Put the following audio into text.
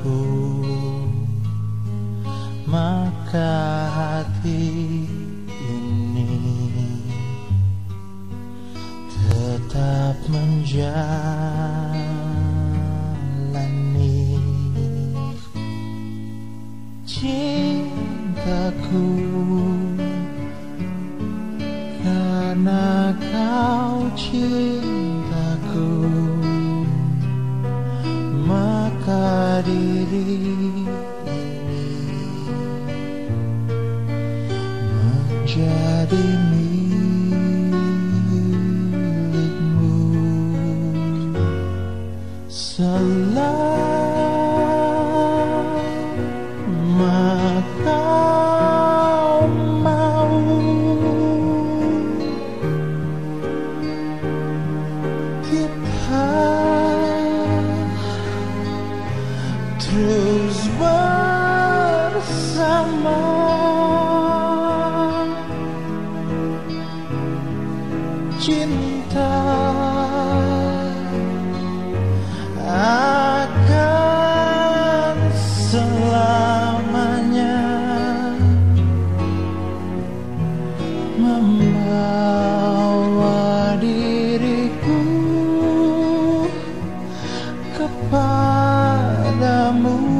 aku Maka hati ini Tetap menjalani Cintaku. Karena kau cinta Maka diri. Menjadi milikmu. Selama terus bersama. Cinta akan selamanya membawa diriku kepadamu cintaku